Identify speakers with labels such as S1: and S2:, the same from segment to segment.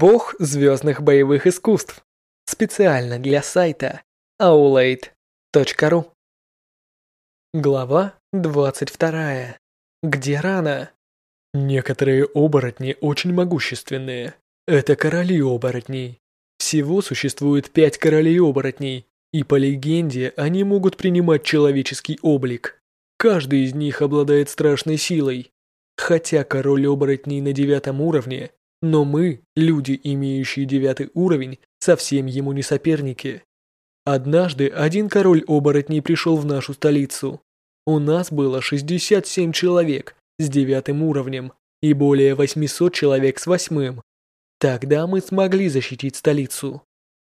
S1: Бог звездных боевых искусств. Специально для сайта aulade.ru Глава 22. Где рана? Некоторые оборотни очень могущественные. Это короли оборотней. Всего существует пять королей оборотней, и по легенде они могут принимать человеческий облик. Каждый из них обладает страшной силой. Хотя король оборотней на девятом уровне, но мы, люди, имеющие девятый уровень, совсем ему не соперники. Однажды один король оборотней пришел в нашу столицу. У нас было 67 человек с девятым уровнем и более 800 человек с восьмым. Тогда мы смогли защитить столицу.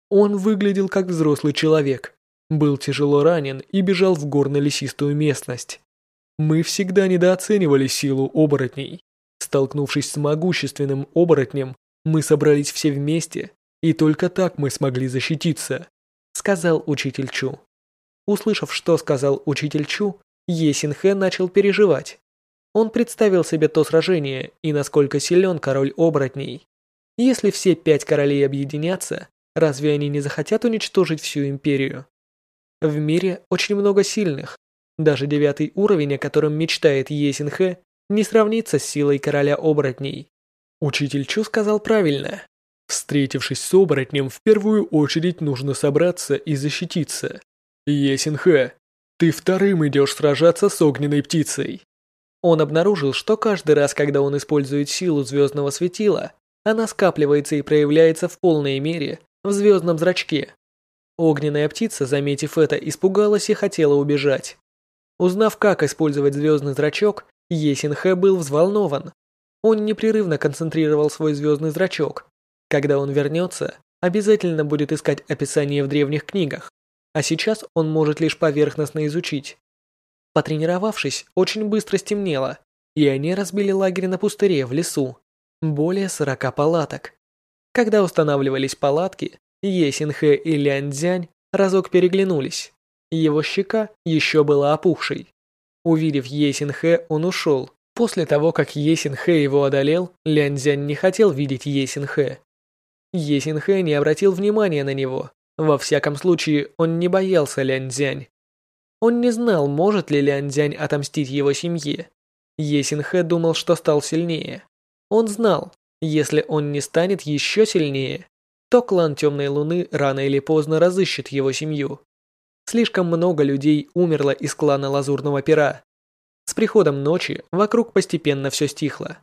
S1: Он выглядел как взрослый человек, был тяжело ранен и бежал в горно-лесистую местность. Мы всегда недооценивали силу оборотней. Столкнувшись с могущественным оборотнем, мы собрались все вместе, и только так мы смогли защититься», — сказал учитель Чу. Услышав, что сказал учитель Чу, Есинхэ начал переживать. Он представил себе то сражение и насколько силен король оборотней. Если все пять королей объединятся, разве они не захотят уничтожить всю империю? В мире очень много сильных. Даже девятый уровень, о котором мечтает Есинхэ, не сравнится с силой короля оборотней. Учитель Чу сказал правильно. Встретившись с оборотнем, в первую очередь нужно собраться и защититься. Есинхэ, ты вторым идешь сражаться с огненной птицей. Он обнаружил, что каждый раз, когда он использует силу звездного светила, она скапливается и проявляется в полной мере в звездном зрачке. Огненная птица, заметив это, испугалась и хотела убежать. Узнав, как использовать звездный зрачок, Есинхэ был взволнован. Он непрерывно концентрировал свой звездный зрачок. Когда он вернется, обязательно будет искать описание в древних книгах, а сейчас он может лишь поверхностно изучить. Потренировавшись, очень быстро стемнело, и они разбили лагерь на пустыре в лесу. Более 40 палаток. Когда устанавливались палатки, Есинхэ и Лянь разок переглянулись. Его щека еще была опухшей. Увидев Есинхэ, он ушел. После того, как Есинхэ его одолел, Ляньцзянь не хотел видеть Есинхэ. Есинхэ не обратил внимания на него. Во всяком случае, он не боялся Ляньцзянь. Он не знал, может ли Ляньцзянь отомстить его семье. Есинхэ думал, что стал сильнее. Он знал, если он не станет еще сильнее, то клан Темной Луны рано или поздно разыщет его семью. Слишком много людей умерло из клана Лазурного Пера. С приходом ночи вокруг постепенно все стихло.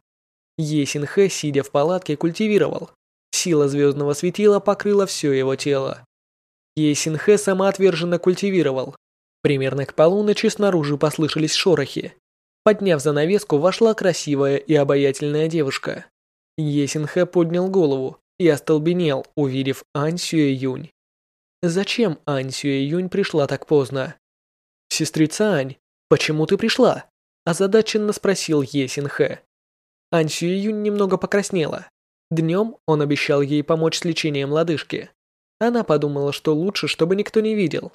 S1: Есинхэ, сидя в палатке, культивировал. Сила звездного светила покрыла все его тело. Есинхэ самоотверженно культивировал. Примерно к полуночи снаружи послышались шорохи. Подняв занавеску, вошла красивая и обаятельная девушка. Есинхэ поднял голову и остолбенел, увидев Ань Сюэ Юнь. Зачем Ань Сюэ Юнь пришла так поздно? «Сестрица Ань, почему ты пришла?» озадаченно спросил Есин Хэ. Ань Сюэ Юнь немного покраснела. Днем он обещал ей помочь с лечением лодыжки. Она подумала, что лучше, чтобы никто не видел.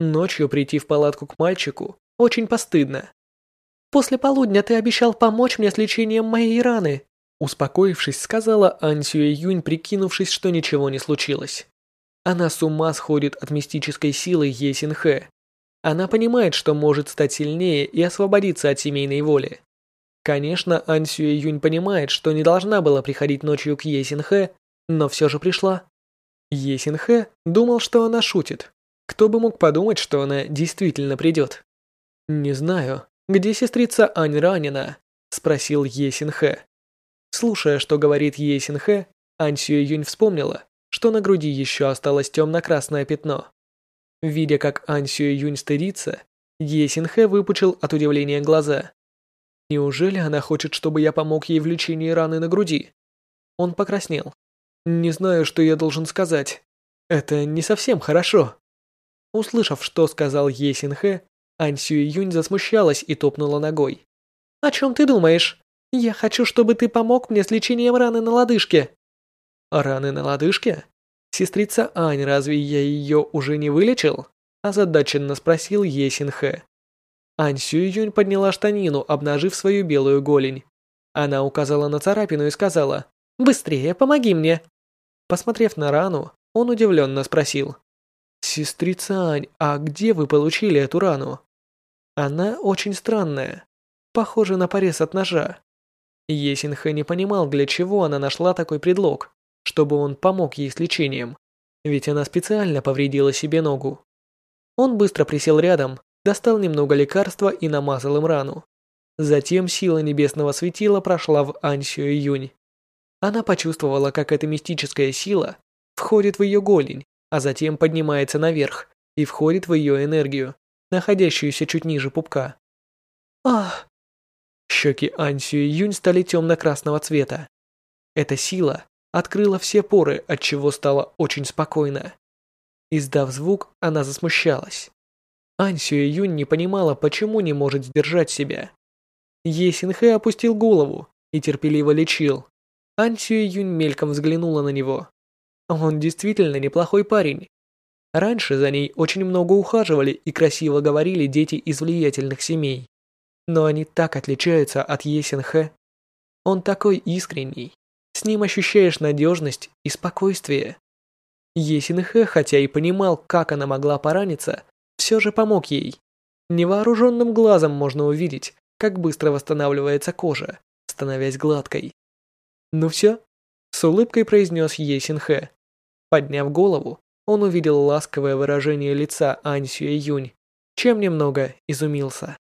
S1: Ночью прийти в палатку к мальчику очень постыдно. «После полудня ты обещал помочь мне с лечением моей раны», успокоившись, сказала Ань Сюэ Юнь, прикинувшись, что ничего не случилось. Она с ума сходит от мистической силы Есинхэ. Она понимает, что может стать сильнее и освободиться от семейной воли. Конечно, Ан Сюэ Юнь понимает, что не должна была приходить ночью к Есинхэ, но все же пришла. Есинхэ думал, что она шутит. Кто бы мог подумать, что она действительно придет? «Не знаю, где сестрица Ань ранена?» – спросил Есинхэ. Слушая, что говорит Есинхэ, Ань Сюэ Юнь вспомнила, что на груди еще осталось темно-красное пятно. Видя, как Ань Сюэ Юнь стыдится, Е Синхэ выпучил от удивления глаза. Неужели она хочет, чтобы я помог ей в лечении раны на груди? Он покраснел. Не знаю, что я должен сказать. Это не совсем хорошо. Услышав, что сказал Е Синхэ, Ань Сюэ Юнь засмущалась и топнула ногой. «О чем ты думаешь? Я хочу, чтобы ты помог мне с лечением раны на лодыжке». Раны на лодыжке? Сестрица Ань, разве я ее уже не вылечил? Озадаченно спросил Есинхэ. Ань Сююнь подняла штанину, обнажив свою белую голень. Она указала на царапину и сказала, «Быстрее, помоги мне!» Посмотрев на рану, он удивленно спросил. «Сестрица Ань, а где вы получили эту рану?» «Она очень странная. Похожа на порез от ножа». Есинхэ не понимал, для чего она нашла такой предлог, чтобы он помог ей с лечением, ведь она специально повредила себе ногу. Он быстро присел рядом, достал немного лекарства и намазал им рану. Затем сила небесного светила прошла в Ансю Июнь. Она почувствовала, как эта мистическая сила входит в ее голень, а затем поднимается наверх и входит в ее энергию, находящуюся чуть ниже пупка. Ах! Щеки Ансю Июнь стали темно-красного цвета. Эта сила открыла все поры, от чего стало очень спокойно. Издав звук, она засмущалась. Ансю Июнь не понимала, почему не может сдержать себя. Есинхэ опустил голову и терпеливо лечил. Ансю Июнь мельком взглянула на него. Он действительно неплохой парень. Раньше за ней очень много ухаживали и красиво говорили дети из влиятельных семей. Но они так отличаются от Есинхэ. Он такой искренний. С ним ощущаешь надежность и спокойствие. Есинхэ, хотя и понимал, как она могла пораниться, все же помог ей. Невооруженным глазом можно увидеть, как быстро восстанавливается кожа, становясь гладкой. «Ну все?» – с улыбкой произнес Есинхэ. Подняв голову, он увидел ласковое выражение лица Ань Юнь, чем немного изумился.